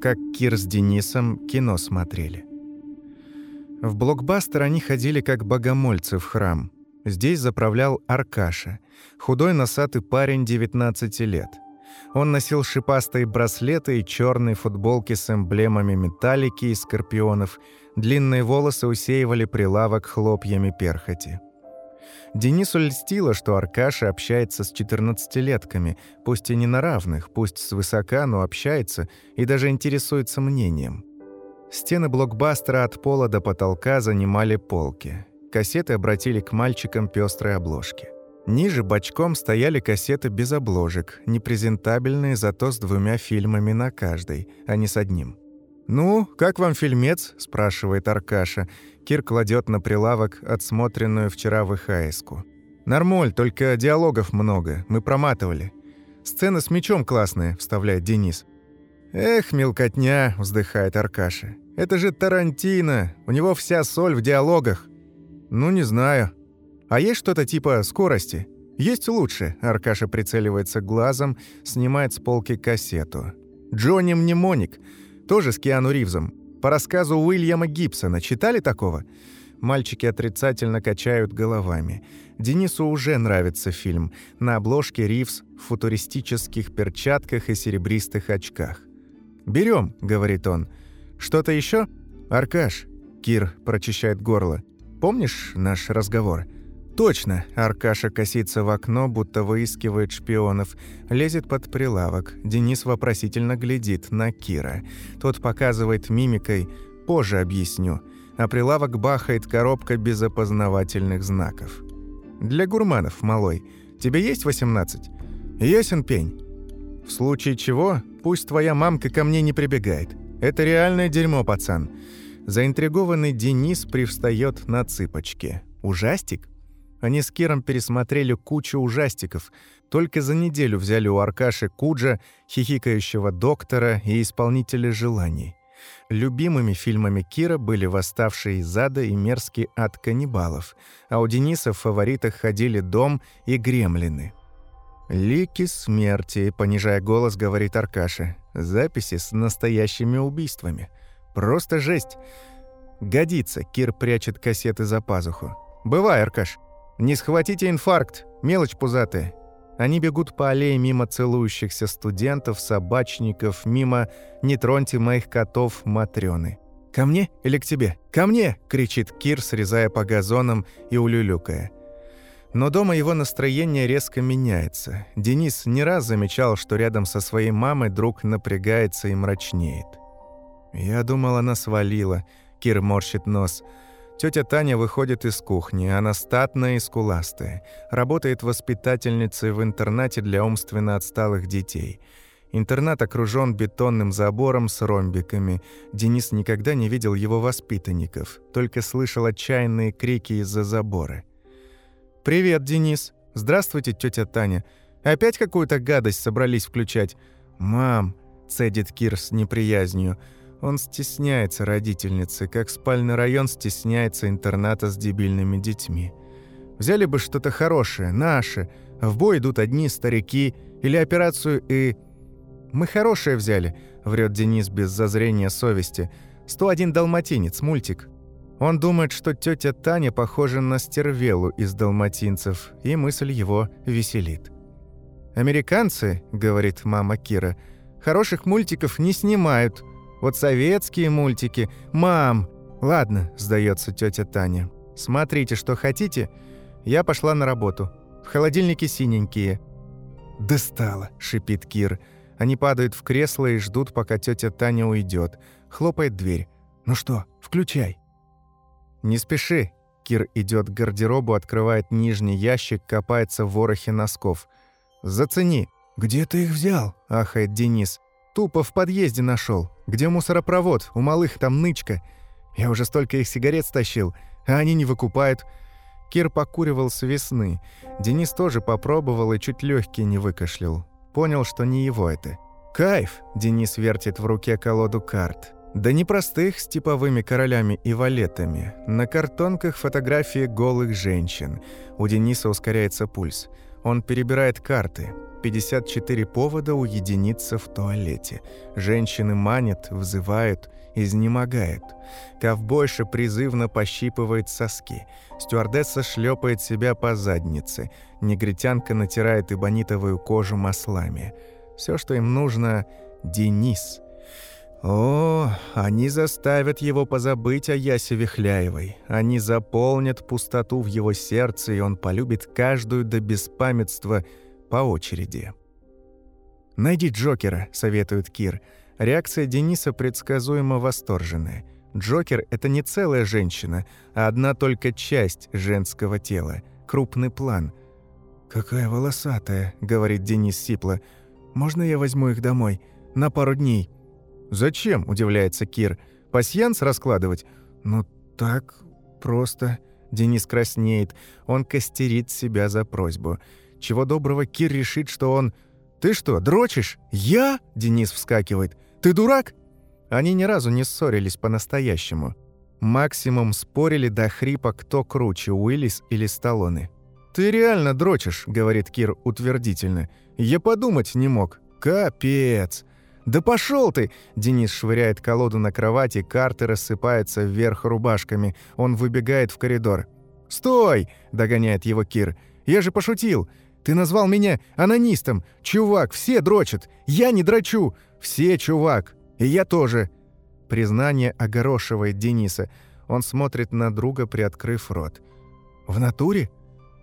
как Кир с Денисом кино смотрели. В блокбастер они ходили как богомольцы в храм. Здесь заправлял Аркаша, худой носатый парень 19 лет. Он носил шипастые браслеты и черные футболки с эмблемами металлики и скорпионов. Длинные волосы усеивали прилавок хлопьями перхоти. Денису льстило, что Аркаша общается с 14-летками, пусть и не на равных, пусть свысока, но общается и даже интересуется мнением. Стены блокбастера от пола до потолка занимали полки. Кассеты обратили к мальчикам пестрые обложки. Ниже бочком стояли кассеты без обложек, непрезентабельные, зато с двумя фильмами на каждой, а не с одним. «Ну, как вам фильмец?» – спрашивает Аркаша. Кир кладет на прилавок отсмотренную вчера ВХС-ку. «Нормоль, только диалогов много, мы проматывали». «Сцена с мечом классная», – вставляет Денис. «Эх, мелкотня», – вздыхает Аркаша. «Это же Тарантино, у него вся соль в диалогах». «Ну, не знаю». «А есть что-то типа скорости?» «Есть лучше», – Аркаша прицеливается глазом, снимает с полки кассету. «Джонни Мнемоник», тоже с Киану Ривзом. По рассказу Уильяма Гибсона. Читали такого? Мальчики отрицательно качают головами. Денису уже нравится фильм. На обложке Ривз в футуристических перчатках и серебристых очках. «Берем», — говорит он. «Что-то еще? «Аркаш», — Кир прочищает горло. «Помнишь наш разговор?» «Точно!» – Аркаша косится в окно, будто выискивает шпионов. Лезет под прилавок. Денис вопросительно глядит на Кира. Тот показывает мимикой «позже объясню». А прилавок бахает коробка без опознавательных знаков. «Для гурманов, малой. Тебе есть 18?» «Ясен пень». «В случае чего, пусть твоя мамка ко мне не прибегает. Это реальное дерьмо, пацан». Заинтригованный Денис привстает на цыпочки. «Ужастик?» Они с Киром пересмотрели кучу ужастиков. Только за неделю взяли у Аркаши Куджа, хихикающего доктора и исполнителя желаний. Любимыми фильмами Кира были «Восставшие из ада» и «Мерзкий ад каннибалов», а у Дениса в фаворитах ходили «Дом» и «Гремлины». «Лики смерти», — понижая голос, говорит Аркаша. «Записи с настоящими убийствами. Просто жесть». «Годится», — Кир прячет кассеты за пазуху. «Бывай, Аркаш». «Не схватите инфаркт, мелочь пузатая». Они бегут по аллее мимо целующихся студентов, собачников, мимо «Не троньте моих котов, Матрёны». «Ко мне или к тебе? Ко мне!» – кричит Кир, срезая по газонам и улюлюкая. Но дома его настроение резко меняется. Денис не раз замечал, что рядом со своей мамой друг напрягается и мрачнеет. «Я думал, она свалила», – Кир морщит нос – Тетя Таня выходит из кухни, она статная и скуластая. Работает воспитательницей в интернате для умственно отсталых детей. Интернат окружен бетонным забором с ромбиками. Денис никогда не видел его воспитанников, только слышал отчаянные крики из-за забора. «Привет, Денис. Здравствуйте, тетя Таня. Опять какую-то гадость собрались включать?» «Мам», — цедит Кир с неприязнью, — он стесняется родительницы, как спальный район стесняется интерната с дебильными детьми. Взяли бы что-то хорошее, наше. В бой идут одни старики. Или операцию и... «Мы хорошее взяли», — врет Денис без зазрения совести. «101 далматинец, мультик». Он думает, что тетя Таня похожа на стервелу из далматинцев, и мысль его веселит. «Американцы», — говорит мама Кира, — «хороших мультиков не снимают, вот советские мультики. Мам! Ладно, сдается тетя Таня. Смотрите, что хотите. Я пошла на работу. В холодильнике синенькие. «Достало!» – шипит Кир. Они падают в кресло и ждут, пока тетя Таня уйдет. Хлопает дверь. «Ну что, включай». «Не спеши». Кир идет к гардеробу, открывает нижний ящик, копается в ворохе носков. «Зацени». «Где ты их взял?» – ахает Денис. Тупо в подъезде нашел. Где мусоропровод? У малых там нычка. Я уже столько их сигарет стащил, а они не выкупают. Кир покуривал с весны. Денис тоже попробовал и чуть легкий не выкашлял. Понял, что не его это. «Кайф!» – Денис вертит в руке колоду карт. Да не простых, с типовыми королями и валетами. На картонках фотографии голых женщин. У Дениса ускоряется пульс. Он перебирает карты. 54 повода уединиться в туалете. Женщины манят, взывают, изнемогают. Ковбойша призывно пощипывает соски. Стюардесса шлепает себя по заднице. Негритянка натирает эбонитовую кожу маслами. Все, что им нужно — Денис — о, они заставят его позабыть о Ясе Вихляевой. Они заполнят пустоту в его сердце, и он полюбит каждую до беспамятства по очереди. «Найди Джокера», — советует Кир. Реакция Дениса предсказуемо восторженная. Джокер — это не целая женщина, а одна только часть женского тела, крупный план. «Какая волосатая», — говорит Денис сипло. «Можно я возьму их домой? На пару дней?» «Зачем?» – удивляется Кир. «Пасьянс раскладывать?» «Ну так, просто...» Денис краснеет. Он костерит себя за просьбу. Чего доброго, Кир решит, что он... «Ты что, дрочишь? Я?» – Денис вскакивает. «Ты дурак?» Они ни разу не ссорились по-настоящему. Максимум спорили до хрипа, кто круче, Уиллис или Сталлоне. «Ты реально дрочишь», — говорит Кир утвердительно. «Я подумать не мог. Капец!» «Да пошел ты!» Денис швыряет колоду на кровати, карты рассыпаются вверх рубашками. Он выбегает в коридор. «Стой!» – догоняет его Кир. «Я же пошутил! Ты назвал меня анонистом! Чувак, все дрочат! Я не дрочу! Все, чувак! И я тоже!» Признание огорошивает Дениса. Он смотрит на друга, приоткрыв рот. «В натуре?»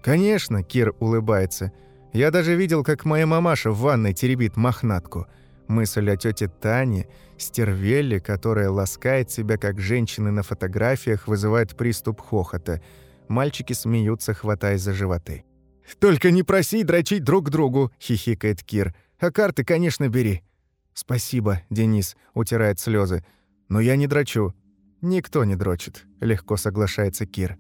«Конечно!» – Кир улыбается. «Я даже видел, как моя мамаша в ванной теребит мохнатку». Мысль о тете Тане, стервелле, которая ласкает себя, как женщины на фотографиях, вызывает приступ хохота. Мальчики смеются, хватаясь за животы. «Только не проси дрочить друг другу», — хихикает Кир. «А карты, конечно, бери». «Спасибо, Денис», — утирает слезы. «Но я не дрочу». «Никто не дрочит», — легко соглашается Кир.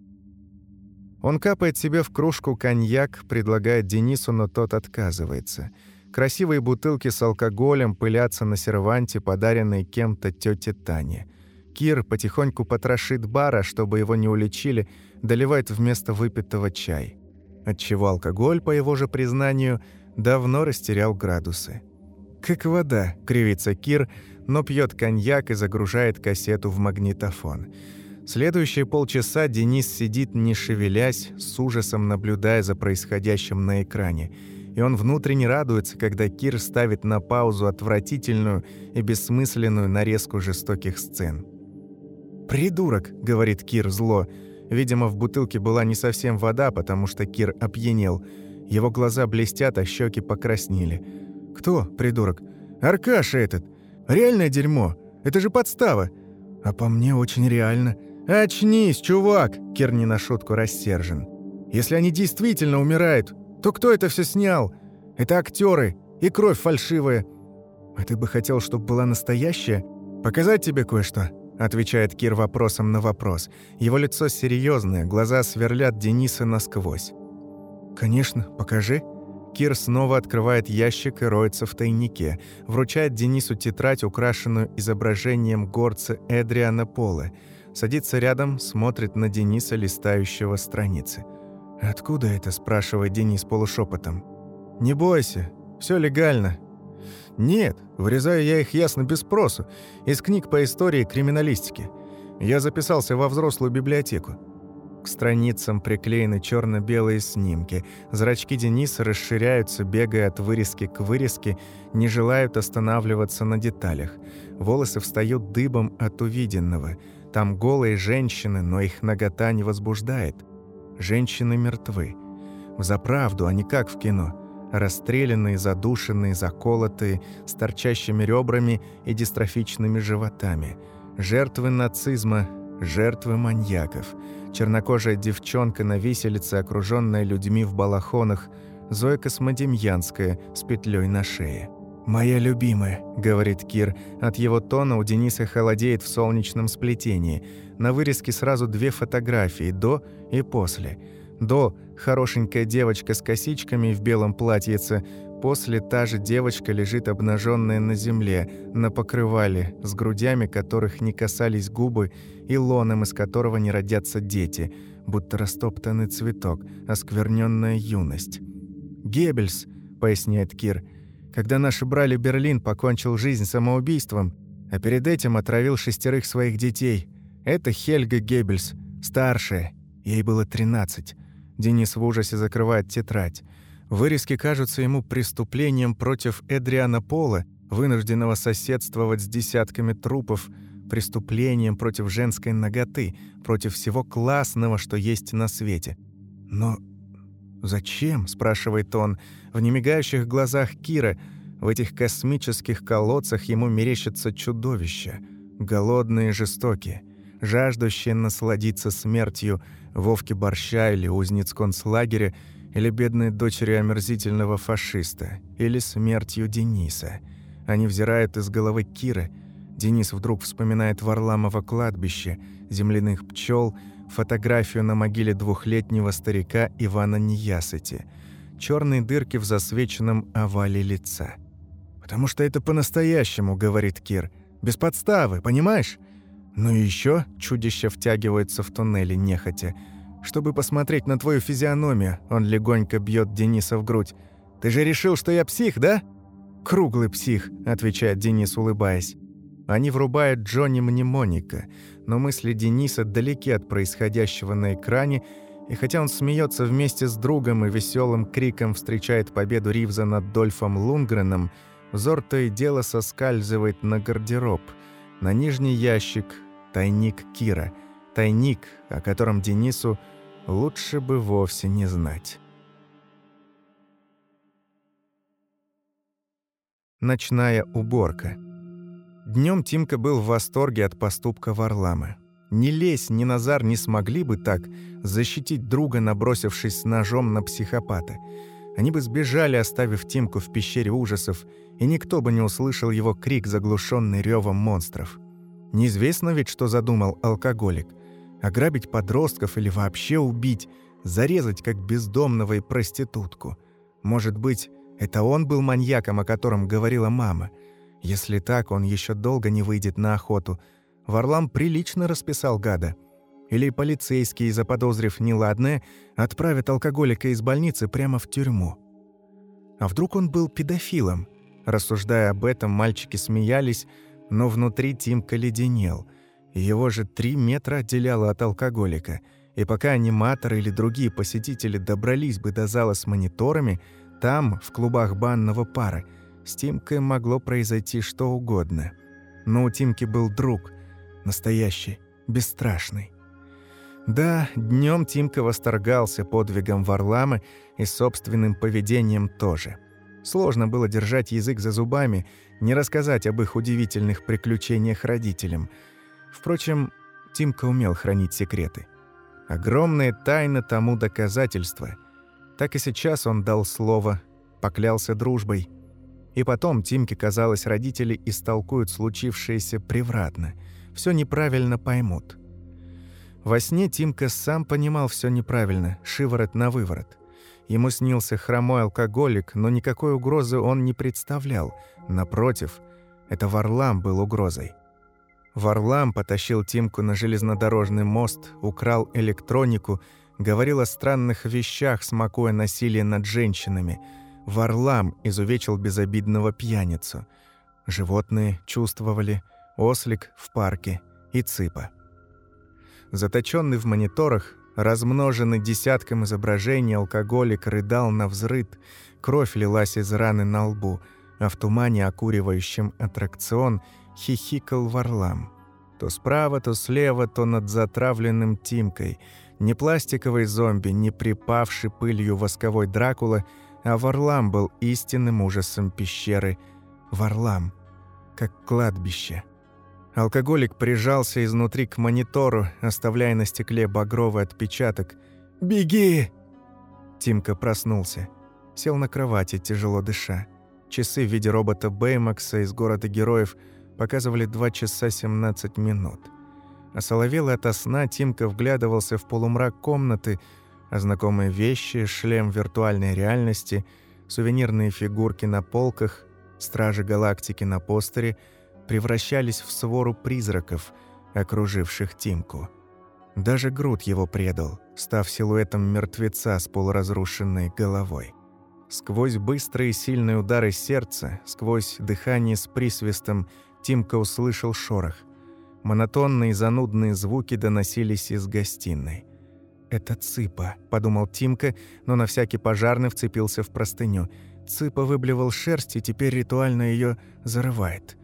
Он капает себе в кружку коньяк, предлагает Денису, но тот отказывается. Красивые бутылки с алкоголем пылятся на серванте, подаренной кем-то тете Тане. Кир потихоньку потрошит бара, чтобы его не уличили, доливает вместо выпитого чай. Отчего алкоголь, по его же признанию, давно растерял градусы. «Как вода», — кривится Кир, но пьет коньяк и загружает кассету в магнитофон. Следующие полчаса Денис сидит, не шевелясь, с ужасом наблюдая за происходящим на экране — и он внутренне радуется, когда Кир ставит на паузу отвратительную и бессмысленную нарезку жестоких сцен. «Придурок», — говорит Кир зло. Видимо, в бутылке была не совсем вода, потому что Кир опьянел. Его глаза блестят, а щеки покраснели. «Кто придурок?» «Аркаша этот! Реальное дерьмо! Это же подстава!» «А по мне очень реально!» «Очнись, чувак!» Кир не на шутку рассержен. «Если они действительно умирают, то кто это все снял? Это актеры и кровь фальшивая. А ты бы хотел, чтобы была настоящая? Показать тебе кое-что?» Отвечает Кир вопросом на вопрос. Его лицо серьезное, глаза сверлят Дениса насквозь. «Конечно, покажи». Кир снова открывает ящик и роется в тайнике. Вручает Денису тетрадь, украшенную изображением горца Эдриана Пола. Садится рядом, смотрит на Дениса, листающего страницы. «Откуда это?» – спрашивает Денис полушепотом. «Не бойся, все легально». «Нет, вырезаю я их ясно без спросу, из книг по истории криминалистики. Я записался во взрослую библиотеку». К страницам приклеены черно белые снимки. Зрачки Дениса расширяются, бегая от вырезки к вырезке, не желают останавливаться на деталях. Волосы встают дыбом от увиденного. Там голые женщины, но их нагота не возбуждает. Женщины мертвы. Взаправду, а не как в кино. Расстрелянные, задушенные, заколотые, с торчащими ребрами и дистрофичными животами. Жертвы нацизма, жертвы маньяков. Чернокожая девчонка на виселице, окруженная людьми в балахонах. Зоя Космодемьянская с петлей на шее. «Моя любимая», — говорит Кир. От его тона у Дениса холодеет в солнечном сплетении. На вырезке сразу две фотографии, до и после. До – хорошенькая девочка с косичками в белом платьице. После та же девочка лежит обнаженная на земле, на покрывале, с грудями которых не касались губы и лоном, из которого не родятся дети, будто растоптанный цветок, оскверненная юность. Геббельс –— поясняет Кир. «Когда наши брали Берлин, покончил жизнь самоубийством, а перед этим отравил шестерых своих детей. Это Хельга Геббельс, старшая. Ей было 13. Денис в ужасе закрывает тетрадь. Вырезки кажутся ему преступлением против Эдриана Пола, вынужденного соседствовать с десятками трупов, преступлением против женской ноготы, против всего классного, что есть на свете. Но «Зачем?» – спрашивает он. В немигающих глазах Кира, в этих космических колодцах ему мерещатся чудовища. Голодные и жестокие, жаждущие насладиться смертью Вовки Борща или узниц концлагеря, или бедной дочери омерзительного фашиста, или смертью Дениса. Они взирают из головы Кира. Денис вдруг вспоминает Варламово кладбище, земляных пчел – фотографию на могиле двухлетнего старика Ивана Неясыти, черные дырки в засвеченном овале лица. «Потому что это по-настоящему», — говорит Кир. «Без подставы, понимаешь?» «Ну и еще чудище втягивается в туннеле нехотя. Чтобы посмотреть на твою физиономию, он легонько бьет Дениса в грудь. «Ты же решил, что я псих, да?» «Круглый псих», — отвечает Денис, улыбаясь. Они врубают Джонни Мнемоника, но мысли Дениса далеки от происходящего на экране, и хотя он смеется вместе с другом и веселым криком встречает победу Ривза над Дольфом Лунгреном, взор то и дело соскальзывает на гардероб, на нижний ящик, тайник Кира, тайник, о котором Денису лучше бы вовсе не знать. Ночная уборка – Днем Тимка был в восторге от поступка Варлама. Ни Лесь, ни Назар не смогли бы так защитить друга, набросившись с ножом на психопата. Они бы сбежали, оставив Тимку в пещере ужасов, и никто бы не услышал его крик, заглушенный ревом монстров. Неизвестно ведь, что задумал алкоголик. Ограбить подростков или вообще убить, зарезать как бездомного и проститутку. Может быть, это он был маньяком, о котором говорила мама – если так, он еще долго не выйдет на охоту. Варлам прилично расписал гада. Или полицейские, заподозрив неладное, отправят алкоголика из больницы прямо в тюрьму. А вдруг он был педофилом? Рассуждая об этом, мальчики смеялись, но внутри Тимка леденел. Его же три метра отделяло от алкоголика. И пока аниматоры или другие посетители добрались бы до зала с мониторами, там, в клубах банного пара, с Тимкой могло произойти что угодно. Но у Тимки был друг, настоящий, бесстрашный. Да, днем Тимка восторгался подвигом Варлама и собственным поведением тоже. Сложно было держать язык за зубами, не рассказать об их удивительных приключениях родителям. Впрочем, Тимка умел хранить секреты. Огромная тайна тому доказательство. Так и сейчас он дал слово, поклялся дружбой – и потом Тимке казалось, родители истолкуют случившееся превратно, все неправильно поймут. Во сне Тимка сам понимал все неправильно, шиворот на выворот. Ему снился хромой алкоголик, но никакой угрозы он не представлял. Напротив, это Варлам был угрозой. Варлам потащил Тимку на железнодорожный мост, украл электронику, говорил о странных вещах, смакуя насилие над женщинами – Варлам изувечил безобидного пьяницу. Животные чувствовали, ослик в парке и цыпа. Заточенный в мониторах, размноженный десятком изображений, алкоголик рыдал на взрыд, кровь лилась из раны на лбу, а в тумане, окуривающем аттракцион, хихикал Варлам. То справа, то слева, то над затравленным Тимкой. Не пластиковый зомби, не припавший пылью восковой Дракула — а Варлам был истинным ужасом пещеры. Варлам, как кладбище. Алкоголик прижался изнутри к монитору, оставляя на стекле багровый отпечаток. «Беги!» Тимка проснулся. Сел на кровати, тяжело дыша. Часы в виде робота Бэймакса из города героев показывали 2 часа 17 минут. Осоловелый ото сна, Тимка вглядывался в полумрак комнаты, а знакомые вещи, шлем виртуальной реальности, сувенирные фигурки на полках, стражи галактики на постере превращались в свору призраков, окруживших Тимку. Даже груд его предал, став силуэтом мертвеца с полуразрушенной головой. Сквозь быстрые сильные удары сердца, сквозь дыхание с присвистом, Тимка услышал шорох. Монотонные занудные звуки доносились из гостиной. «Это Цыпа», — подумал Тимка, но на всякий пожарный вцепился в простыню. Цыпа выблевал шерсть и теперь ритуально ее зарывает.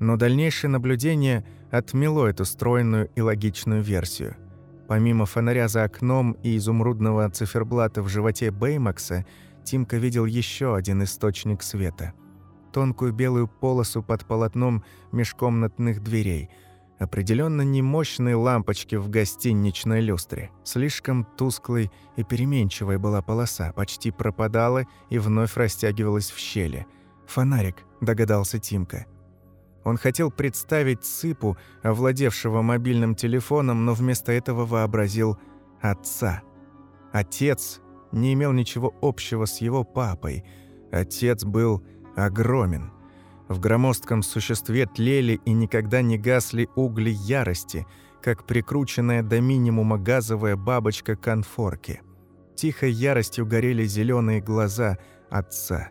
Но дальнейшее наблюдение отмело эту стройную и логичную версию. Помимо фонаря за окном и изумрудного циферблата в животе Бэймакса, Тимка видел еще один источник света. Тонкую белую полосу под полотном межкомнатных дверей — Определенно не мощные лампочки в гостиничной люстре. Слишком тусклой и переменчивой была полоса, почти пропадала и вновь растягивалась в щели. «Фонарик», — догадался Тимка. Он хотел представить Цыпу, овладевшего мобильным телефоном, но вместо этого вообразил отца. Отец не имел ничего общего с его папой. Отец был огромен. В громоздком существе тлели и никогда не гасли угли ярости, как прикрученная до минимума газовая бабочка конфорки. Тихой яростью горели зеленые глаза отца.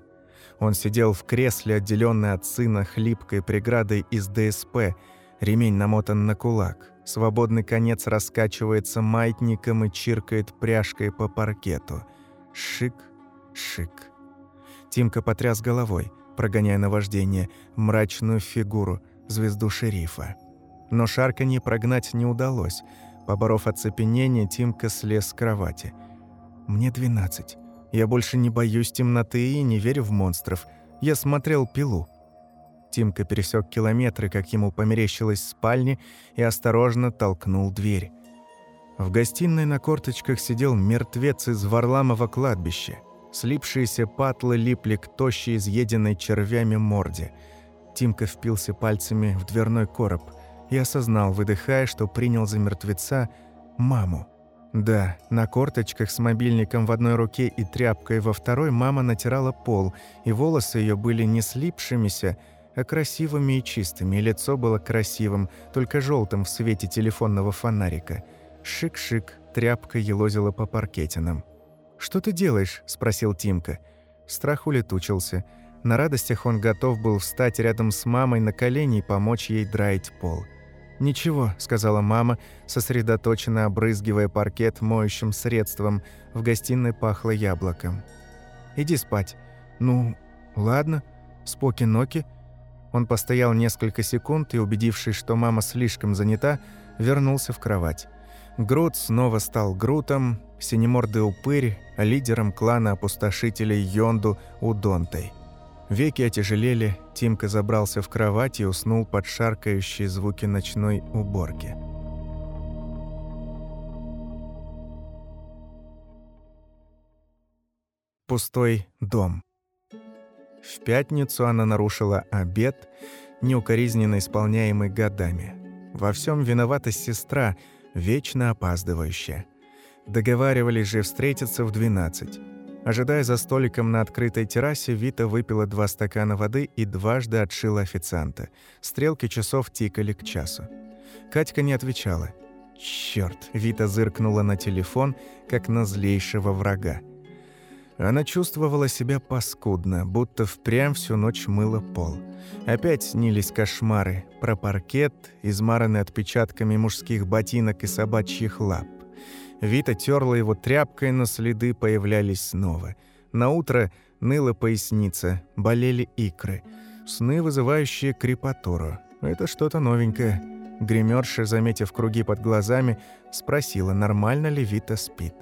Он сидел в кресле, отделенный от сына хлипкой преградой из ДСП, ремень намотан на кулак. Свободный конец раскачивается маятником и чиркает пряжкой по паркету. Шик, шик. Тимка потряс головой – прогоняя наваждение, мрачную фигуру, звезду шерифа. Но шарканье прогнать не удалось. Поборов оцепенение, Тимка слез с кровати. «Мне двенадцать. Я больше не боюсь темноты и не верю в монстров. Я смотрел «Пилу». Тимка пересек километры, как ему померещилось в спальне, и осторожно толкнул дверь. В гостиной на корточках сидел мертвец из Варламова кладбища. Слипшиеся патлы липли к тощей, изъеденной червями морде. Тимка впился пальцами в дверной короб и осознал, выдыхая, что принял за мертвеца маму. Да, на корточках с мобильником в одной руке и тряпкой во второй мама натирала пол, и волосы ее были не слипшимися, а красивыми и чистыми, и лицо было красивым, только желтым в свете телефонного фонарика. Шик-шик, тряпка елозила по паркетинам. «Что ты делаешь?» – спросил Тимка. Страх улетучился. На радостях он готов был встать рядом с мамой на колени и помочь ей драить пол. «Ничего», – сказала мама, сосредоточенно обрызгивая паркет моющим средством. В гостиной пахло яблоком. «Иди спать». «Ну, ладно. Споки-ноки». Он постоял несколько секунд и, убедившись, что мама слишком занята, вернулся в кровать. Грут снова стал Грутом, синемордый упырь, лидером клана опустошителей Йонду Удонтой. Веки отяжелели, Тимка забрался в кровать и уснул под шаркающие звуки ночной уборки. Пустой дом. В пятницу она нарушила обед, неукоризненно исполняемый годами. Во всем виновата сестра, вечно опаздывающая. Договаривались же встретиться в 12. Ожидая за столиком на открытой террасе, Вита выпила два стакана воды и дважды отшила официанта. Стрелки часов тикали к часу. Катька не отвечала. Черт! Вита зыркнула на телефон, как на злейшего врага. Она чувствовала себя паскудно, будто впрямь всю ночь мыла пол. Опять снились кошмары про паркет, измаранный отпечатками мужских ботинок и собачьих лап. Вита терла его тряпкой, но следы появлялись снова. На утро ныла поясница, болели икры. Сны, вызывающие крепатуру. Это что-то новенькое. Гримерша, заметив круги под глазами, спросила, нормально ли Вита спит.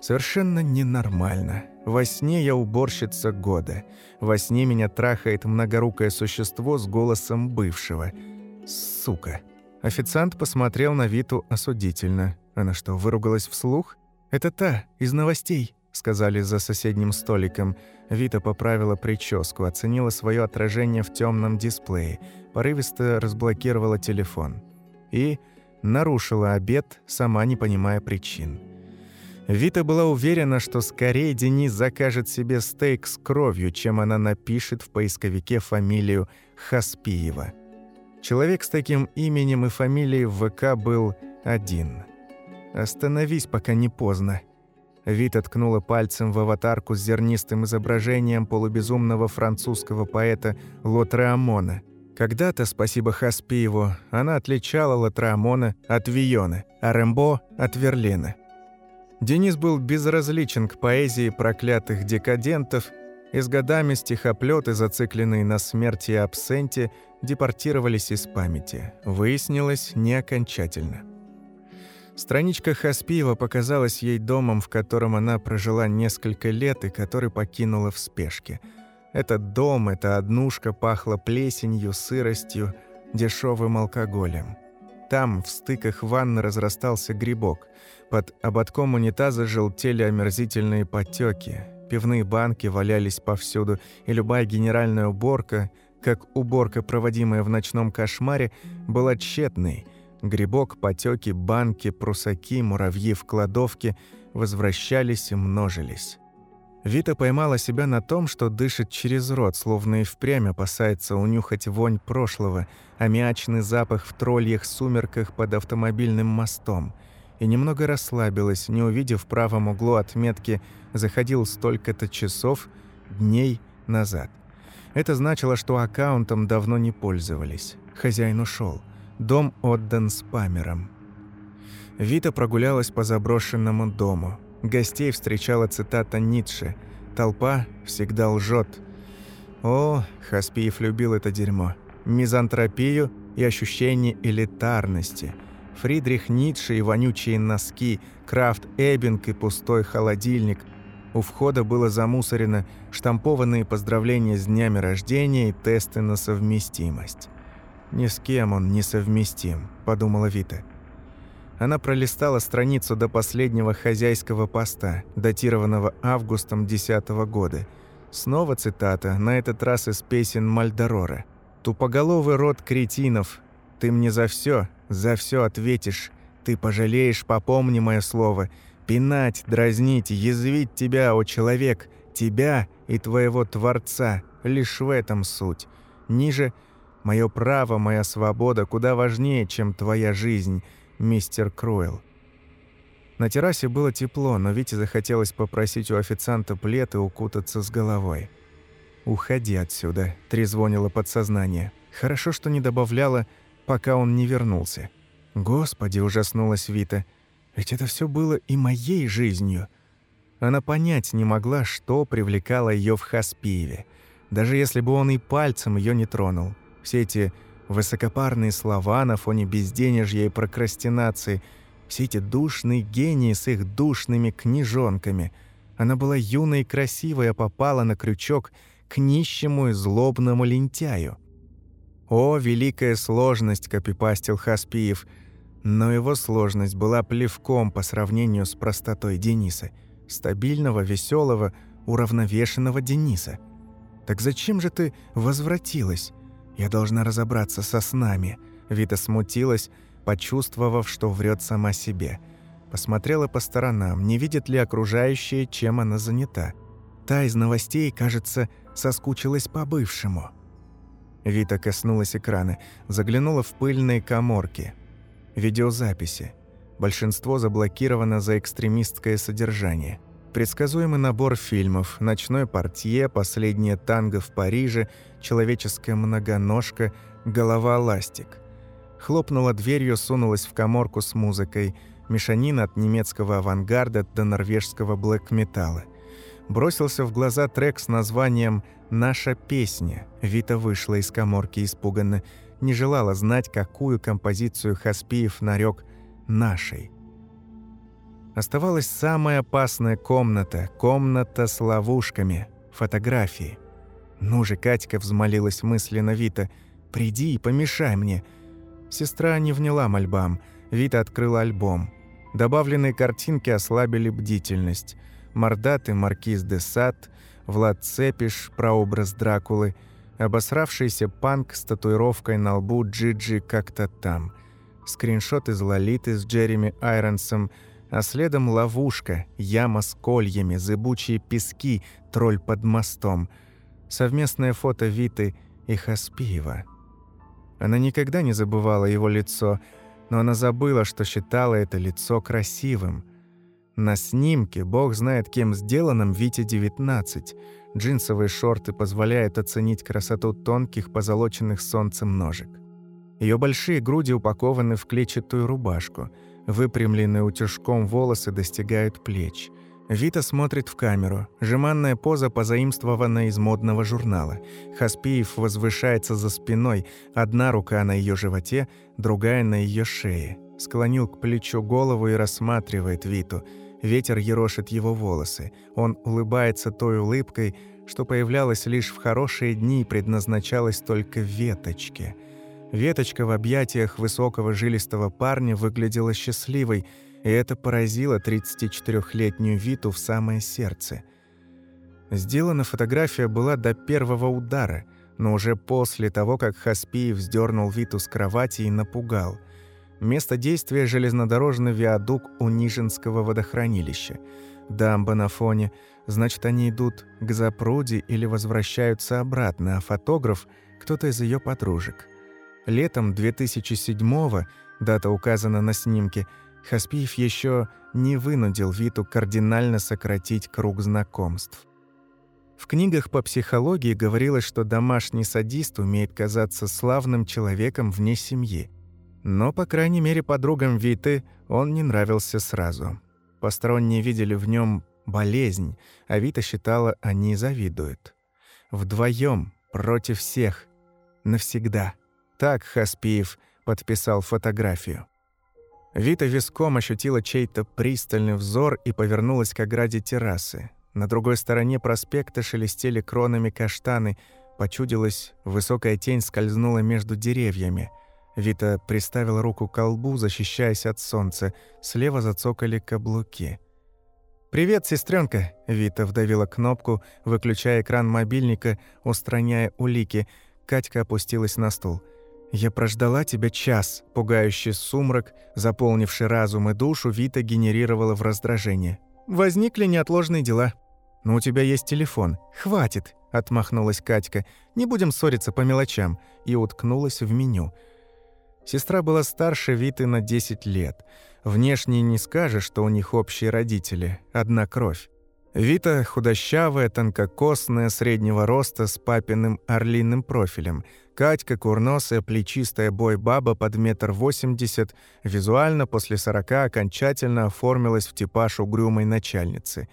Совершенно ненормально. Во сне я уборщица года. Во сне меня трахает многорукое существо с голосом бывшего. Сука. Официант посмотрел на Виту осудительно. Она что, выругалась вслух? «Это та, из новостей», — сказали за соседним столиком. Вита поправила прическу, оценила свое отражение в темном дисплее, порывисто разблокировала телефон. И нарушила обед, сама не понимая причин. Вита была уверена, что скорее Денис закажет себе стейк с кровью, чем она напишет в поисковике фамилию Хаспиева. Человек с таким именем и фамилией в ВК был один — «Остановись, пока не поздно». Вита ткнула пальцем в аватарку с зернистым изображением полубезумного французского поэта Лотреамона. Когда-то, спасибо Хаспиеву, она отличала Лотреамона от Виона, а Рембо – от Верлена. Денис был безразличен к поэзии проклятых декадентов, и с годами стихоплеты, зацикленные на смерти и абсенте, депортировались из памяти. Выяснилось не окончательно. Страничка Хаспиева показалась ей домом, в котором она прожила несколько лет и который покинула в спешке. Этот дом, эта однушка пахла плесенью, сыростью, дешевым алкоголем. Там, в стыках ванны, разрастался грибок. Под ободком унитаза желтели омерзительные потеки. Пивные банки валялись повсюду, и любая генеральная уборка, как уборка, проводимая в ночном кошмаре, была тщетной – Грибок, потеки, банки, прусаки, муравьи в кладовке возвращались и множились. Вита поймала себя на том, что дышит через рот, словно и впрямь опасается унюхать вонь прошлого, аммиачный запах в тролльих сумерках под автомобильным мостом. И немного расслабилась, не увидев в правом углу отметки «заходил столько-то часов, дней назад». Это значило, что аккаунтом давно не пользовались. Хозяин ушел. Дом отдан спамерам. Вита прогулялась по заброшенному дому. Гостей встречала цитата Ницше «Толпа всегда лжет». О, Хаспиев любил это дерьмо. Мизантропию и ощущение элитарности. Фридрих Ницше и вонючие носки, Крафт Эббинг и пустой холодильник. У входа было замусорено штампованные поздравления с днями рождения и тесты на совместимость. «Ни с кем он не совместим», – подумала Вита. Она пролистала страницу до последнего хозяйского поста, датированного августом 10 года. Снова цитата, на этот раз из песен Мальдорора. «Тупоголовый род кретинов, ты мне за все, за все ответишь. Ты пожалеешь, попомни мое слово. Пинать, дразнить, язвить тебя, о человек, тебя и твоего Творца. Лишь в этом суть. Ниже – Мое право, моя свобода куда важнее, чем твоя жизнь, мистер Круэлл. На террасе было тепло, но Вите захотелось попросить у официанта плед и укутаться с головой. «Уходи отсюда», – трезвонило подсознание. Хорошо, что не добавляла, пока он не вернулся. «Господи!» – ужаснулась Вита. «Ведь это все было и моей жизнью». Она понять не могла, что привлекало ее в Хаспиеве, даже если бы он и пальцем ее не тронул все эти высокопарные слова на фоне безденежья и прокрастинации, все эти душные гении с их душными книжонками. Она была юной и красивой, а попала на крючок к нищему и злобному лентяю. «О, великая сложность!» – копипастил Хаспиев. Но его сложность была плевком по сравнению с простотой Дениса. Стабильного, веселого, уравновешенного Дениса. «Так зачем же ты возвратилась?» Я должна разобраться со снами. Вита смутилась, почувствовав, что врет сама себе. Посмотрела по сторонам, не видит ли окружающие, чем она занята. Та из новостей, кажется, соскучилась по бывшему. Вита коснулась экрана, заглянула в пыльные коморки. Видеозаписи. Большинство заблокировано за экстремистское содержание. Предсказуемый набор фильмов «Ночной портье», «Последнее танго в Париже», «Человеческая многоножка», «Голова ластик». Хлопнула дверью, сунулась в коморку с музыкой. Мешанина от немецкого авангарда до норвежского блэк-металла. Бросился в глаза трек с названием «Наша песня». Вита вышла из коморки испуганно. Не желала знать, какую композицию Хаспиев нарек «нашей». Оставалась самая опасная комната, комната с ловушками, фотографии. «Ну же, Катька», — взмолилась мысленно Вита, — «приди и помешай мне». Сестра не вняла мольбам. Вита открыла альбом. Добавленные картинки ослабили бдительность. Мордаты Маркиз де Сад, Влад Цепиш, прообраз Дракулы, обосравшийся панк с татуировкой на лбу Джиджи как-то там, скриншот из Лолиты с Джереми Айронсом — а следом ловушка, яма с кольями, зыбучие пески, тролль под мостом. Совместное фото Виты и Хаспиева. Она никогда не забывала его лицо, но она забыла, что считала это лицо красивым. На снимке, бог знает кем сделанном, Вите 19. Джинсовые шорты позволяют оценить красоту тонких, позолоченных солнцем ножек. Ее большие груди упакованы в клетчатую рубашку. Выпрямленные утюжком волосы достигают плеч. Вита смотрит в камеру. Жеманная поза позаимствована из модного журнала. Хаспиев возвышается за спиной. Одна рука на ее животе, другая на ее шее. Склонил к плечу голову и рассматривает Виту – Ветер ерошит его волосы. Он улыбается той улыбкой, что появлялась лишь в хорошие дни и предназначалась только веточке. Веточка в объятиях высокого жилистого парня выглядела счастливой, и это поразило 34-летнюю Виту в самое сердце. Сделана фотография была до первого удара, но уже после того, как Хаспиев вздернул Виту с кровати и напугал. Место действия – железнодорожный виадук у Нижинского водохранилища. Дамба на фоне, значит, они идут к запруде или возвращаются обратно, а фотограф – кто-то из ее подружек. Летом 2007-го, дата указана на снимке, Хаспиев еще не вынудил Виту кардинально сократить круг знакомств. В книгах по психологии говорилось, что домашний садист умеет казаться славным человеком вне семьи – но, по крайней мере, подругам Виты он не нравился сразу. Посторонние видели в нем болезнь, а Вита считала, они завидуют. Вдвоем против всех. Навсегда. Так Хаспиев подписал фотографию. Вита виском ощутила чей-то пристальный взор и повернулась к ограде террасы. На другой стороне проспекта шелестели кронами каштаны, почудилась, высокая тень скользнула между деревьями — Вита приставила руку к колбу, защищаясь от солнца. Слева зацокали каблуки. «Привет, сестренка! Вита вдавила кнопку, выключая экран мобильника, устраняя улики. Катька опустилась на стул. «Я прождала тебя час», пугающий сумрак, заполнивший разум и душу, Вита генерировала в раздражение. «Возникли неотложные дела». «Но у тебя есть телефон. Хватит», — отмахнулась Катька. «Не будем ссориться по мелочам», и уткнулась в меню — Сестра была старше Виты на 10 лет. Внешне не скажешь, что у них общие родители, одна кровь. Вита худощавая, тонкокосная, среднего роста с папиным орлиным профилем. Катька курносая, плечистая бой-баба под метр восемьдесят, визуально после сорока окончательно оформилась в типаж угрюмой начальницы.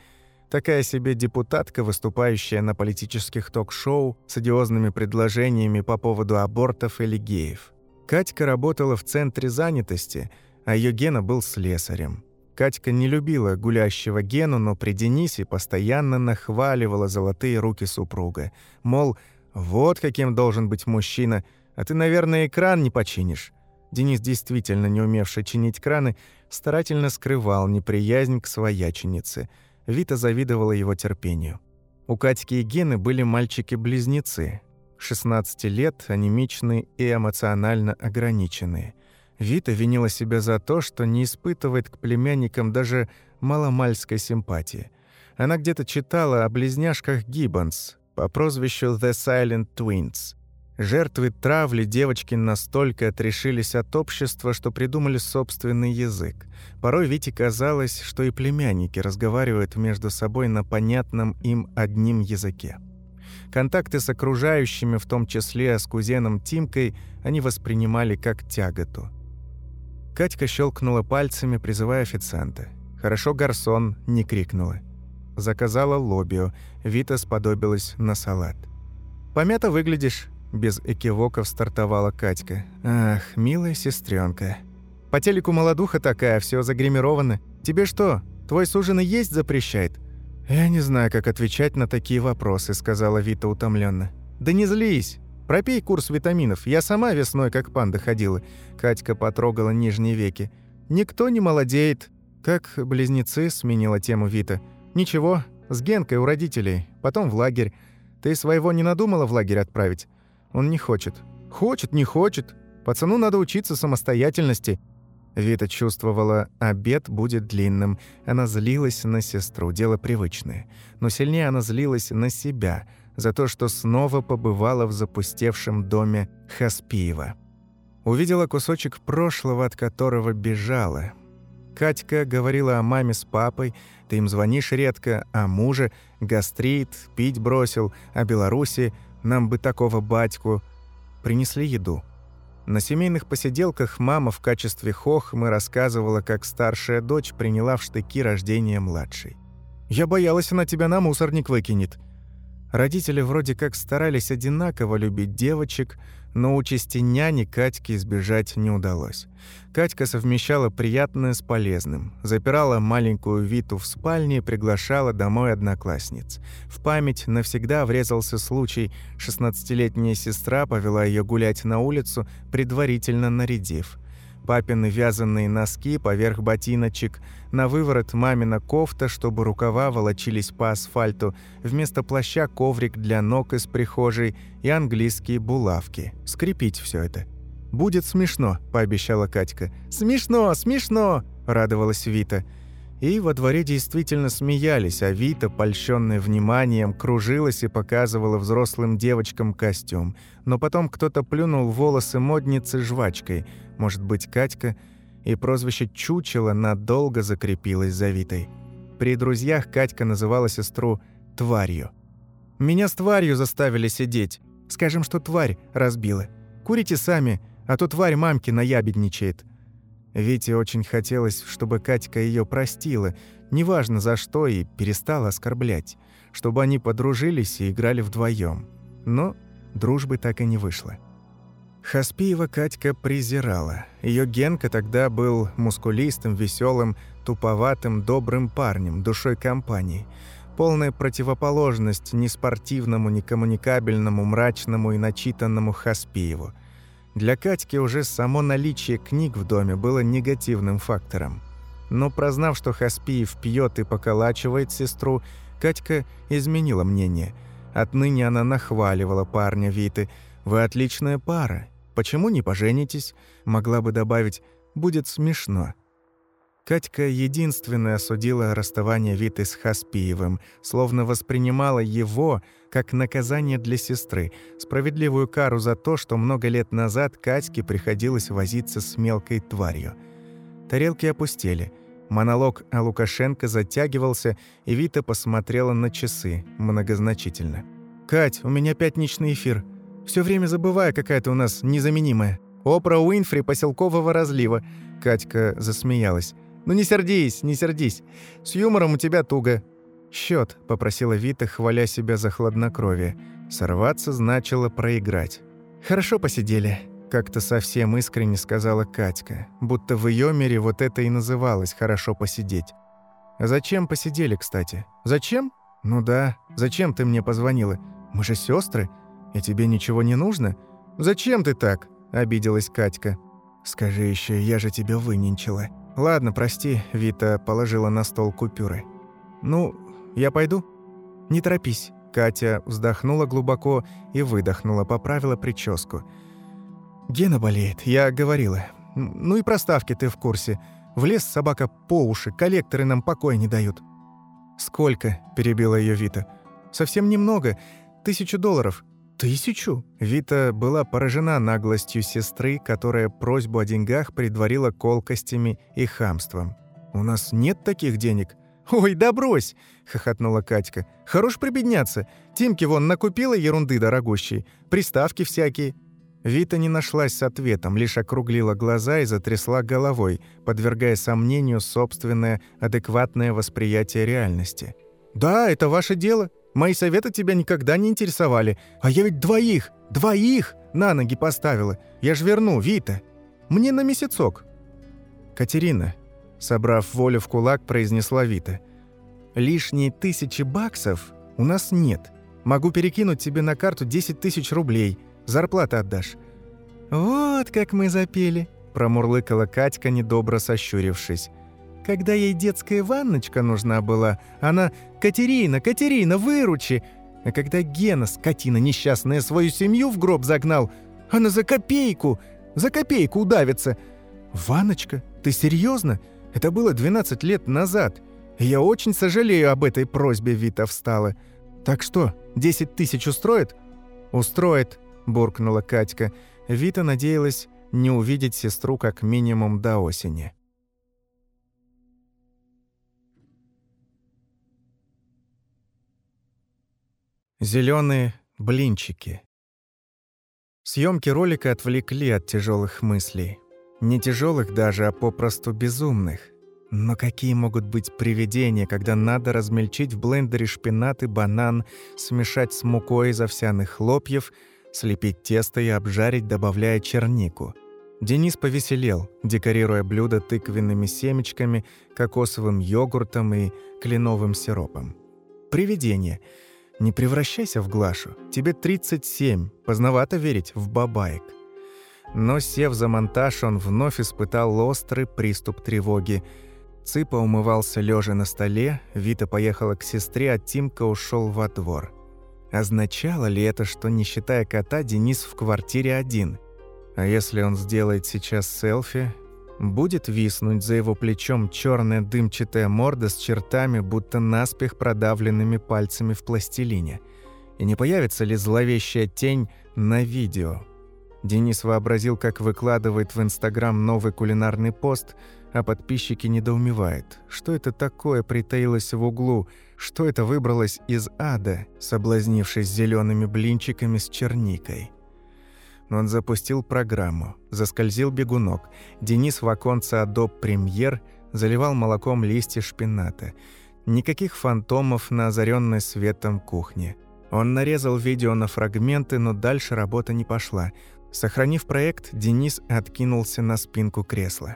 Такая себе депутатка, выступающая на политических ток-шоу с одиозными предложениями по поводу абортов или геев. Катька работала в центре занятости, а ее Гена был слесарем. Катька не любила гулящего Гену, но при Денисе постоянно нахваливала золотые руки супруга. Мол, вот каким должен быть мужчина, а ты, наверное, экран не починишь. Денис, действительно не умевший чинить краны, старательно скрывал неприязнь к свояченице. Вита завидовала его терпению. У Катьки и Гены были мальчики-близнецы. 16 лет, анемичные и эмоционально ограниченные. Вита винила себя за то, что не испытывает к племянникам даже маломальской симпатии. Она где-то читала о близняшках Гиббонс по прозвищу The Silent Twins. Жертвы травли девочки настолько отрешились от общества, что придумали собственный язык. Порой Вите казалось, что и племянники разговаривают между собой на понятном им одним языке. Контакты с окружающими, в том числе с кузеном Тимкой, они воспринимали как тяготу. Катька щелкнула пальцами, призывая официанта. «Хорошо, гарсон!» — не крикнула. Заказала лобио. Вита сподобилась на салат. «Помято выглядишь!» — без экивоков стартовала Катька. «Ах, милая сестренка. По телеку молодуха такая, все загримировано. Тебе что, твой суженый есть запрещает?» «Я не знаю, как отвечать на такие вопросы», — сказала Вита утомленно. «Да не злись. Пропей курс витаминов. Я сама весной как панда ходила». Катька потрогала нижние веки. «Никто не молодеет». «Как близнецы», — сменила тему Вита. «Ничего, с Генкой у родителей, потом в лагерь. Ты своего не надумала в лагерь отправить?» «Он не хочет». «Хочет, не хочет. Пацану надо учиться самостоятельности». Вита чувствовала, обед будет длинным. Она злилась на сестру, дело привычное. Но сильнее она злилась на себя за то, что снова побывала в запустевшем доме Хаспиева. Увидела кусочек прошлого, от которого бежала. Катька говорила о маме с папой, ты им звонишь редко, о муже, гастрит, пить бросил, о Беларуси, нам бы такого батьку. Принесли еду. На семейных посиделках мама в качестве хохмы рассказывала, как старшая дочь приняла в штыки рождение младшей. «Я боялась, она тебя на мусорник выкинет». Родители вроде как старались одинаково любить девочек, но участи няни Катьке избежать не удалось. Катька совмещала приятное с полезным, запирала маленькую Виту в спальне и приглашала домой одноклассниц. В память навсегда врезался случай, 16-летняя сестра повела ее гулять на улицу, предварительно нарядив – папины вязаные носки поверх ботиночек, на выворот мамина кофта, чтобы рукава волочились по асфальту, вместо плаща коврик для ног из прихожей и английские булавки. Скрепить все это. «Будет смешно», – пообещала Катька. «Смешно, смешно!» – радовалась Вита. И во дворе действительно смеялись, а Вита, польщенная вниманием, кружилась и показывала взрослым девочкам костюм. Но потом кто-то плюнул волосы модницы жвачкой – может быть, Катька, и прозвище «Чучело» надолго закрепилось за Витой. При друзьях Катька называла сестру «тварью». «Меня с тварью заставили сидеть. Скажем, что тварь разбила. Курите сами, а то тварь мамки наябедничает». Вите очень хотелось, чтобы Катька ее простила, неважно за что, и перестала оскорблять, чтобы они подружились и играли вдвоем. Но дружбы так и не вышло. Хаспиева Катька презирала. Ее Генка тогда был мускулистым, веселым, туповатым, добрым парнем, душой компании. Полная противоположность ни спортивному, ни коммуникабельному, мрачному и начитанному Хаспиеву. Для Катьки уже само наличие книг в доме было негативным фактором. Но прознав, что Хаспиев пьет и поколачивает сестру, Катька изменила мнение. Отныне она нахваливала парня Виты. «Вы отличная пара, Почему не поженитесь? Могла бы добавить «будет смешно». Катька единственная осудила расставание Виты с Хаспиевым, словно воспринимала его как наказание для сестры, справедливую кару за то, что много лет назад Катьке приходилось возиться с мелкой тварью. Тарелки опустели. Монолог о Лукашенко затягивался, и Вита посмотрела на часы многозначительно. «Кать, у меня пятничный эфир. Все время забываю, какая то у нас незаменимая. Опра Уинфри поселкового разлива». Катька засмеялась. «Ну не сердись, не сердись. С юмором у тебя туго». «Счёт», — попросила Вита, хваля себя за хладнокровие. Сорваться значило проиграть. «Хорошо посидели», — как-то совсем искренне сказала Катька. Будто в её мире вот это и называлось «хорошо посидеть». «А зачем посидели, кстати? Зачем? Ну да, зачем ты мне позвонила? Мы же сестры. «И тебе ничего не нужно? Зачем ты так?» – обиделась Катька. «Скажи еще, я же тебя выненчила». «Ладно, прости», – Вита положила на стол купюры. «Ну, я пойду?» «Не торопись». Катя вздохнула глубоко и выдохнула, поправила прическу. «Гена болеет, я говорила. Ну и проставки ты в курсе. В лес собака по уши, коллекторы нам покоя не дают». «Сколько?» – перебила ее Вита. «Совсем немного. Тысячу долларов. Тысячу? Вита была поражена наглостью сестры, которая просьбу о деньгах предварила колкостями и хамством. «У нас нет таких денег». «Ой, да брось!» — хохотнула Катька. «Хорош прибедняться. Тимки вон накупила ерунды дорогущей. Приставки всякие». Вита не нашлась с ответом, лишь округлила глаза и затрясла головой, подвергая сомнению собственное адекватное восприятие реальности. «Да, это ваше дело. Мои советы тебя никогда не интересовали. А я ведь двоих, двоих на ноги поставила. Я ж верну, Вита. Мне на месяцок». «Катерина», — собрав волю в кулак, произнесла Вита. «Лишние тысячи баксов у нас нет. Могу перекинуть тебе на карту 10 тысяч рублей. Зарплаты отдашь». «Вот как мы запели», — промурлыкала Катька, недобро сощурившись. Когда ей детская ванночка нужна была, она «Катерина, Катерина, выручи!» А когда Гена, скотина несчастная, свою семью в гроб загнал, она за копейку, за копейку удавится. «Ванночка, ты серьезно? Это было 12 лет назад. я очень сожалею об этой просьбе, Вита встала. Так что, 10 тысяч устроит?» «Устроит», – буркнула Катька. Вита надеялась не увидеть сестру как минимум до осени. Зеленые блинчики. Съемки ролика отвлекли от тяжелых мыслей. Не тяжелых даже, а попросту безумных. Но какие могут быть привидения, когда надо размельчить в блендере шпинат и банан, смешать с мукой из овсяных хлопьев, слепить тесто и обжарить, добавляя чернику? Денис повеселел, декорируя блюдо тыквенными семечками, кокосовым йогуртом и кленовым сиропом. Привидение — не превращайся в Глашу. Тебе 37, поздновато верить в бабаек. Но, сев за монтаж, он вновь испытал острый приступ тревоги. Цыпа умывался лежа на столе, Вита поехала к сестре, а Тимка ушел во двор. Означало ли это, что, не считая кота, Денис в квартире один? А если он сделает сейчас селфи, Будет виснуть за его плечом черная дымчатая морда с чертами, будто наспех продавленными пальцами в пластилине. И не появится ли зловещая тень на видео? Денис вообразил, как выкладывает в Инстаграм новый кулинарный пост, а подписчики недоумевают. Что это такое притаилось в углу? Что это выбралось из ада, соблазнившись зелеными блинчиками с черникой? Он запустил программу. Заскользил бегунок. Денис в оконце Adobe Premiere заливал молоком листья шпината. Никаких фантомов на озаренной светом кухне. Он нарезал видео на фрагменты, но дальше работа не пошла. Сохранив проект, Денис откинулся на спинку кресла.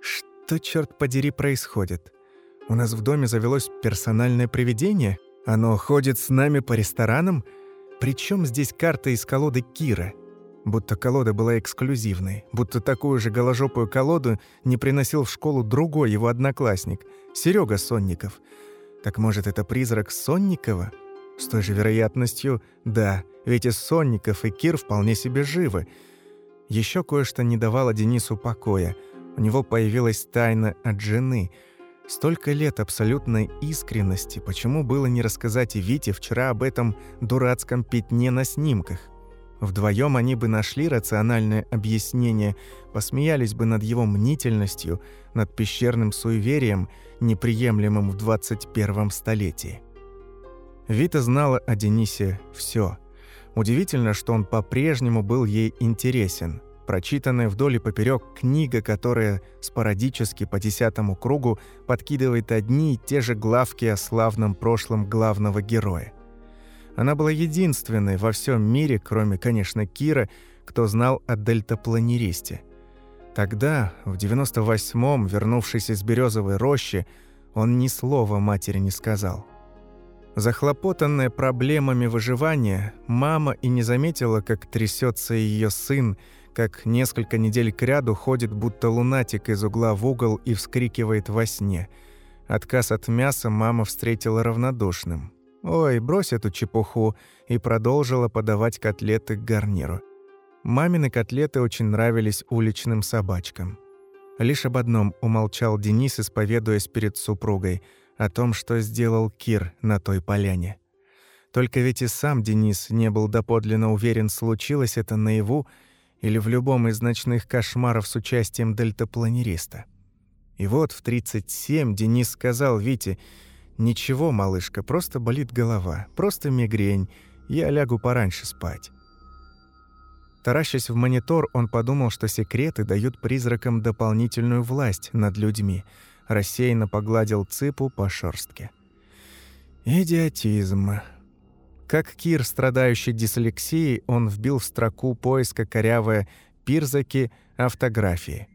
«Что, черт подери, происходит? У нас в доме завелось персональное привидение? Оно ходит с нами по ресторанам? Причем здесь карта из колоды Кира?» Будто колода была эксклюзивной, будто такую же голожопую колоду не приносил в школу другой его одноклассник, Серега Сонников. Так может, это призрак Сонникова? С той же вероятностью, да, ведь и Сонников, и Кир вполне себе живы. Еще кое-что не давало Денису покоя. У него появилась тайна от жены. Столько лет абсолютной искренности, почему было не рассказать Вите вчера об этом дурацком пятне на снимках? Вдвоем они бы нашли рациональное объяснение, посмеялись бы над его мнительностью, над пещерным суеверием, неприемлемым в 21 столетии. Вита знала о Денисе все. Удивительно, что он по-прежнему был ей интересен. Прочитанная вдоль и поперек книга, которая спорадически по десятому кругу подкидывает одни и те же главки о славном прошлом главного героя. Она была единственной во всем мире, кроме, конечно, Кира, кто знал о дельтапланеристе. Тогда, в 98-м, вернувшись из Березовой рощи, он ни слова матери не сказал. Захлопотанная проблемами выживания, мама и не заметила, как трясется ее сын, как несколько недель кряду ходит будто лунатик из угла в угол и вскрикивает во сне. Отказ от мяса мама встретила равнодушным. «Ой, брось эту чепуху», и продолжила подавать котлеты к гарниру. Мамины котлеты очень нравились уличным собачкам. Лишь об одном умолчал Денис, исповедуясь перед супругой, о том, что сделал Кир на той поляне. Только ведь и сам Денис не был доподлинно уверен, случилось это наяву или в любом из ночных кошмаров с участием дельтапланериста. И вот в 37 Денис сказал Вите — «Ничего, малышка, просто болит голова, просто мигрень. Я лягу пораньше спать». Таращась в монитор, он подумал, что секреты дают призракам дополнительную власть над людьми. Рассеянно погладил цыпу по шерстке. Идиотизм. Как Кир, страдающий дислексией, он вбил в строку поиска корявое «Пирзаки автографии».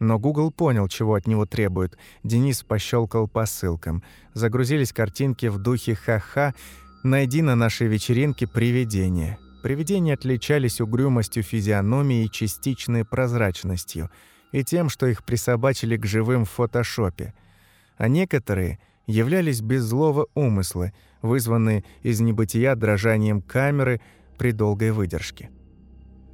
Но Google понял, чего от него требуют. Денис пощелкал по ссылкам. Загрузились картинки в духе «ха-ха», «найди на нашей вечеринке привидение». Привидения отличались угрюмостью физиономии и частичной прозрачностью, и тем, что их присобачили к живым в фотошопе. А некоторые являлись без злого умысла, вызванные из небытия дрожанием камеры при долгой выдержке.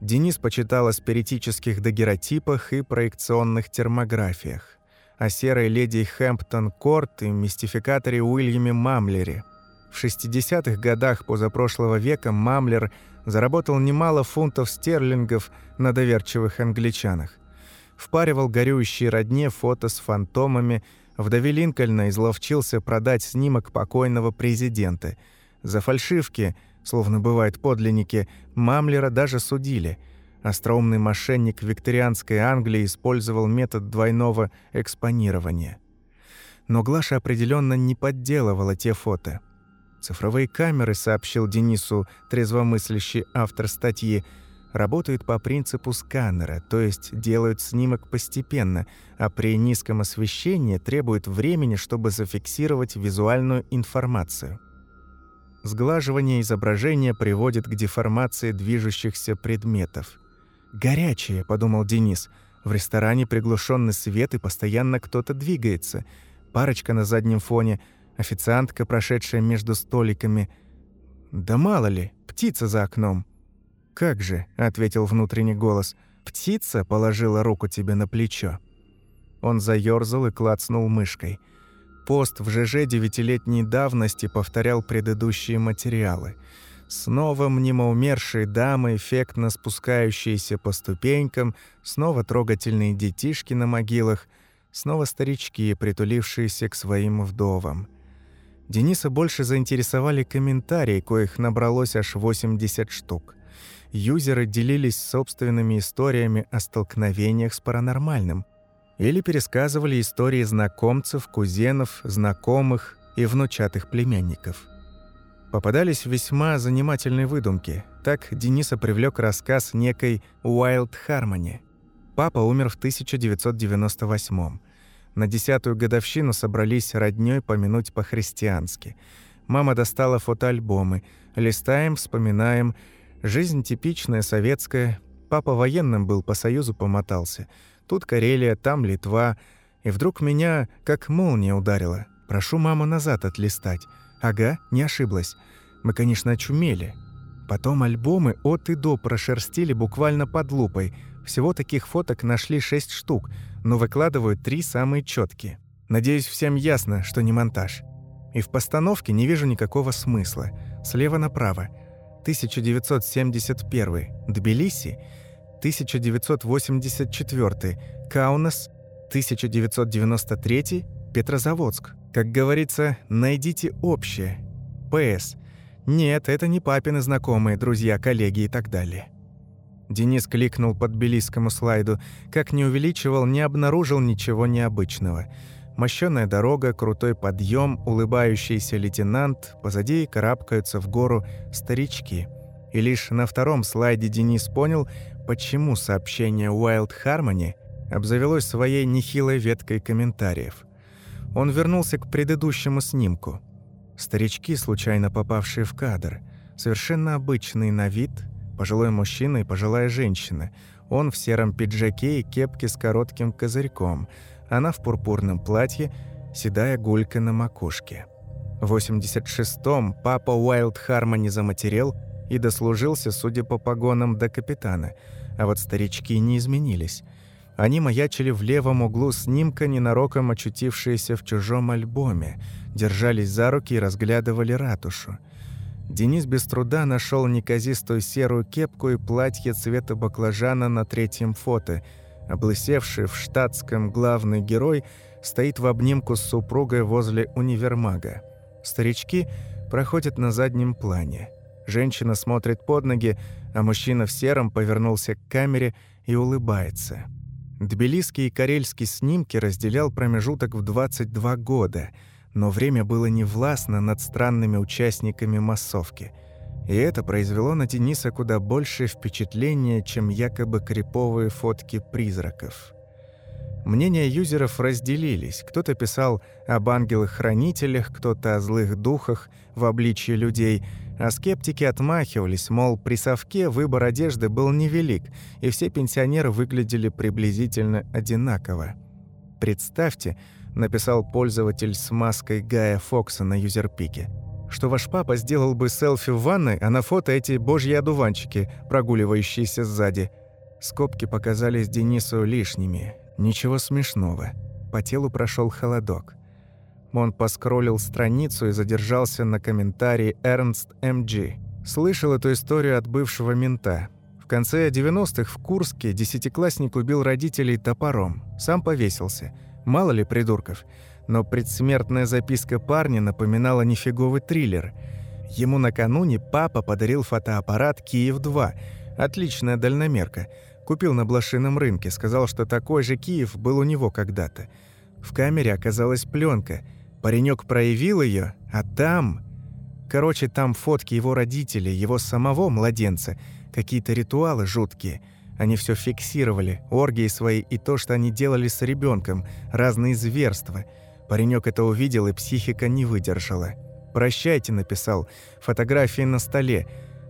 Денис почитал о спиритических дагеротипах и проекционных термографиях, о серой леди Хэмптон Корт и мистификаторе Уильяме Мамлере. В 60-х годах позапрошлого века Мамлер заработал немало фунтов стерлингов на доверчивых англичанах. Впаривал горюющие родне фото с фантомами, вдове Линкольна изловчился продать снимок покойного президента – За фальшивки, словно бывают подлинники, Мамлера даже судили. Остроумный мошенник викторианской Англии использовал метод двойного экспонирования. Но Глаша определенно не подделывала те фото. Цифровые камеры, сообщил Денису трезвомыслящий автор статьи, работают по принципу сканера, то есть делают снимок постепенно, а при низком освещении требуют времени, чтобы зафиксировать визуальную информацию. Сглаживание изображения приводит к деформации движущихся предметов. «Горячее», — подумал Денис. «В ресторане приглушенный свет и постоянно кто-то двигается. Парочка на заднем фоне, официантка, прошедшая между столиками. Да мало ли, птица за окном». «Как же», — ответил внутренний голос, — «птица положила руку тебе на плечо». Он заёрзал и клацнул мышкой — Пост в ЖЖ девятилетней давности повторял предыдущие материалы. Снова мнемоумершие дамы, эффектно спускающиеся по ступенькам, снова трогательные детишки на могилах, снова старички, притулившиеся к своим вдовам. Дениса больше заинтересовали комментарии, коих набралось аж 80 штук. Юзеры делились собственными историями о столкновениях с паранормальным – или пересказывали истории знакомцев, кузенов, знакомых и внучатых племянников. Попадались весьма занимательные выдумки. Так Дениса привлек рассказ некой Уайлд Хармони. Папа умер в 1998 -м. На десятую годовщину собрались роднёй помянуть по-христиански. Мама достала фотоальбомы. Листаем, вспоминаем. Жизнь типичная, советская. Папа военным был, по Союзу помотался – Тут Карелия, там Литва. И вдруг меня как молния ударила. Прошу маму назад отлистать. Ага, не ошиблась. Мы, конечно, очумели. Потом альбомы от и до прошерстили буквально под лупой. Всего таких фоток нашли шесть штук, но выкладывают три самые четкие. Надеюсь, всем ясно, что не монтаж. И в постановке не вижу никакого смысла. Слева направо. 1971. Тбилиси. 1984, Каунас, 1993, Петрозаводск. Как говорится, найдите общее. П.С. Нет, это не папины знакомые, друзья, коллеги и так далее. Денис кликнул по тбилисскому слайду. Как не увеличивал, не обнаружил ничего необычного. Мощёная дорога, крутой подъем, улыбающийся лейтенант, позади карабкаются в гору старички. И лишь на втором слайде Денис понял, почему сообщение Wild Harmony обзавелось своей нехилой веткой комментариев. Он вернулся к предыдущему снимку. Старички, случайно попавшие в кадр, совершенно обычный на вид, пожилой мужчина и пожилая женщина. Он в сером пиджаке и кепке с коротким козырьком, она в пурпурном платье, седая гулька на макушке. В 86-м папа Уайлд Хармони заматерел и дослужился, судя по погонам, до капитана – а вот старички не изменились. Они маячили в левом углу снимка, ненароком очутившиеся в чужом альбоме, держались за руки и разглядывали ратушу. Денис без труда нашел неказистую серую кепку и платье цвета баклажана на третьем фото. Облысевший в штатском главный герой стоит в обнимку с супругой возле универмага. Старички проходят на заднем плане. Женщина смотрит под ноги, а мужчина в сером повернулся к камере и улыбается. Тбилисский и карельский снимки разделял промежуток в 22 года, но время было невластно над странными участниками массовки. И это произвело на Дениса куда большее впечатление, чем якобы криповые фотки призраков. Мнения юзеров разделились. Кто-то писал об ангелах-хранителях, кто-то о злых духах в обличье людей – а скептики отмахивались, мол, при совке выбор одежды был невелик, и все пенсионеры выглядели приблизительно одинаково. «Представьте», — написал пользователь с маской Гая Фокса на юзерпике, что ваш папа сделал бы селфи в ванной, а на фото эти божьи одуванчики, прогуливающиеся сзади. Скобки показались Денису лишними. Ничего смешного. По телу прошел холодок. Он поскроллил страницу и задержался на комментарии Эрнст М.G. Слышал эту историю от бывшего мента. В конце 90-х в Курске десятиклассник убил родителей топором. Сам повесился. Мало ли придурков. Но предсмертная записка парня напоминала нифиговый триллер. Ему накануне папа подарил фотоаппарат «Киев-2». Отличная дальномерка. Купил на блошином рынке, сказал, что такой же Киев был у него когда-то. В камере оказалась пленка. Паренек проявил ее, а там... Короче, там фотки его родителей, его самого младенца, какие-то ритуалы жуткие. Они все фиксировали, оргии свои и то, что они делали с ребенком, разные зверства. Паренек это увидел, и психика не выдержала. «Прощайте», — написал. «Фотографии на столе».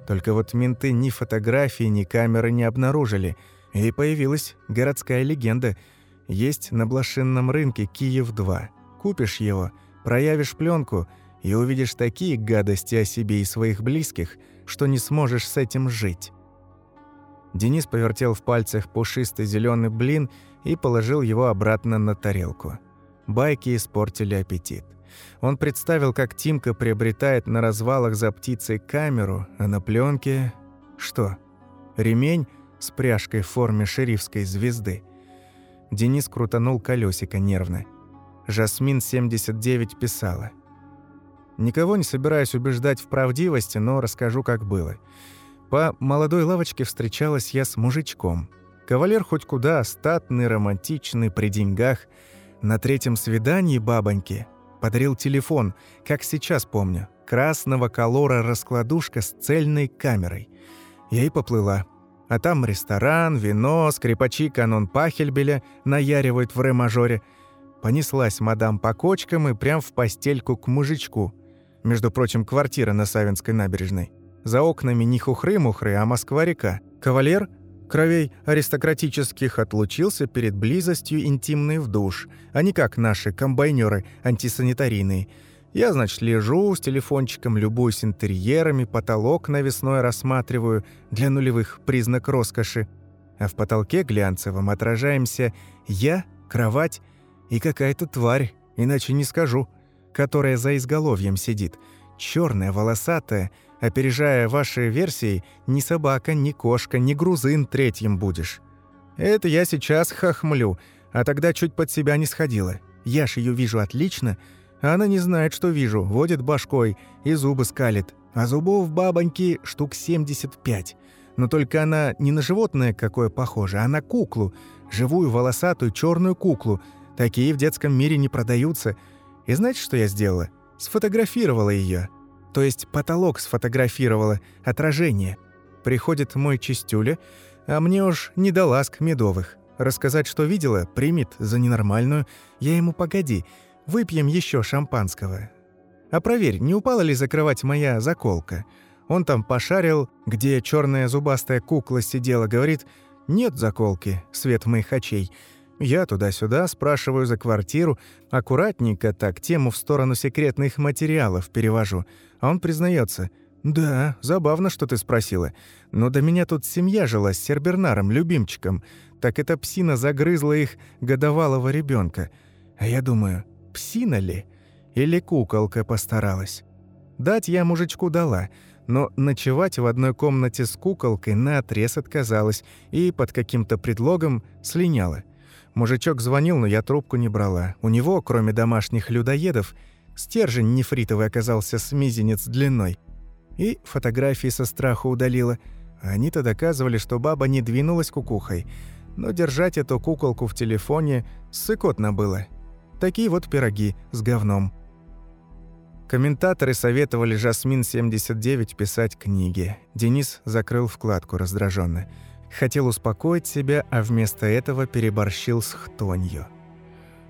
Только вот менты ни фотографии, ни камеры не обнаружили. И появилась городская легенда — есть на блошинном рынке Киев-2. Купишь его, проявишь пленку и увидишь такие гадости о себе и своих близких, что не сможешь с этим жить. Денис повертел в пальцах пушистый зеленый блин и положил его обратно на тарелку. Байки испортили аппетит. Он представил, как Тимка приобретает на развалах за птицей камеру, а на пленке Что? Ремень с пряжкой в форме шерифской звезды – Денис крутанул колесико нервно. Жасмин 79 писала. «Никого не собираюсь убеждать в правдивости, но расскажу, как было. По молодой лавочке встречалась я с мужичком. Кавалер хоть куда, статный, романтичный, при деньгах. На третьем свидании бабоньки подарил телефон, как сейчас помню, красного колора раскладушка с цельной камерой. Я и поплыла. А там ресторан, вино, скрипачи канон Пахельбеля наяривают в ре-мажоре. Понеслась мадам по кочкам и прям в постельку к мужичку. Между прочим, квартира на Савинской набережной. За окнами не хухры-мухры, а Москва-река. Кавалер кровей аристократических отлучился перед близостью интимный в душ, а не как наши комбайнеры антисанитарийные – я, значит, лежу с телефончиком, любуюсь интерьерами, потолок навесной рассматриваю, для нулевых признак роскоши. А в потолке глянцевом отражаемся я, кровать и какая-то тварь, иначе не скажу, которая за изголовьем сидит. черная, волосатая, опережая ваши версии, ни собака, ни кошка, ни грузин третьим будешь. Это я сейчас хохмлю, а тогда чуть под себя не сходила. Я ж ее вижу отлично — она не знает, что вижу, водит башкой и зубы скалит. А зубов бабоньки штук 75. Но только она не на животное какое похоже, а на куклу. Живую волосатую черную куклу. Такие в детском мире не продаются. И знаете, что я сделала? Сфотографировала ее. То есть потолок сфотографировала, отражение. Приходит мой чистюля, а мне уж не до ласк медовых. Рассказать, что видела, примет за ненормальную. Я ему погоди, Выпьем еще шампанского. А проверь, не упала ли закрывать моя заколка? Он там пошарил, где черная зубастая кукла сидела, говорит, нет заколки, свет моих очей. Я туда-сюда спрашиваю за квартиру, аккуратненько так тему в сторону секретных материалов перевожу. А он признается, «Да, забавно, что ты спросила. Но до меня тут семья жила с Сербернаром, любимчиком. Так эта псина загрызла их годовалого ребенка. А я думаю, псина ли? Или куколка постаралась? Дать я мужичку дала, но ночевать в одной комнате с куколкой наотрез отказалась и под каким-то предлогом слиняла. Мужичок звонил, но я трубку не брала. У него, кроме домашних людоедов, стержень нефритовый оказался с мизинец длиной. И фотографии со страха удалила. Они-то доказывали, что баба не двинулась кукухой. Но держать эту куколку в телефоне сыкотно было. Такие вот пироги с говном. Комментаторы советовали Жасмин-79 писать книги. Денис закрыл вкладку раздраженно. Хотел успокоить себя, а вместо этого переборщил с хтонью.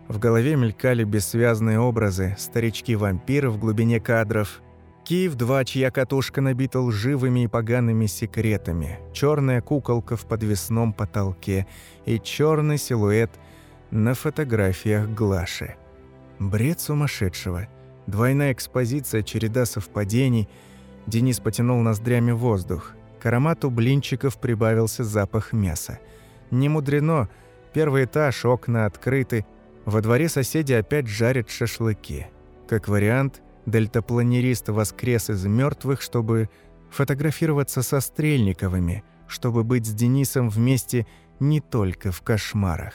В голове мелькали бессвязные образы, старички-вампиры в глубине кадров, Киев-2, чья катушка набита лживыми и погаными секретами, черная куколка в подвесном потолке и черный силуэт – на фотографиях Глаши. Бред сумасшедшего. Двойная экспозиция, череда совпадений. Денис потянул ноздрями воздух. К аромату блинчиков прибавился запах мяса. Не мудрено. Первый этаж, окна открыты. Во дворе соседи опять жарят шашлыки. Как вариант, дельтапланерист воскрес из мертвых, чтобы фотографироваться со Стрельниковыми, чтобы быть с Денисом вместе не только в кошмарах.